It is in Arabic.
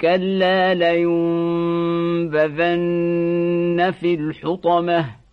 كلا لينبذن في الحطمة.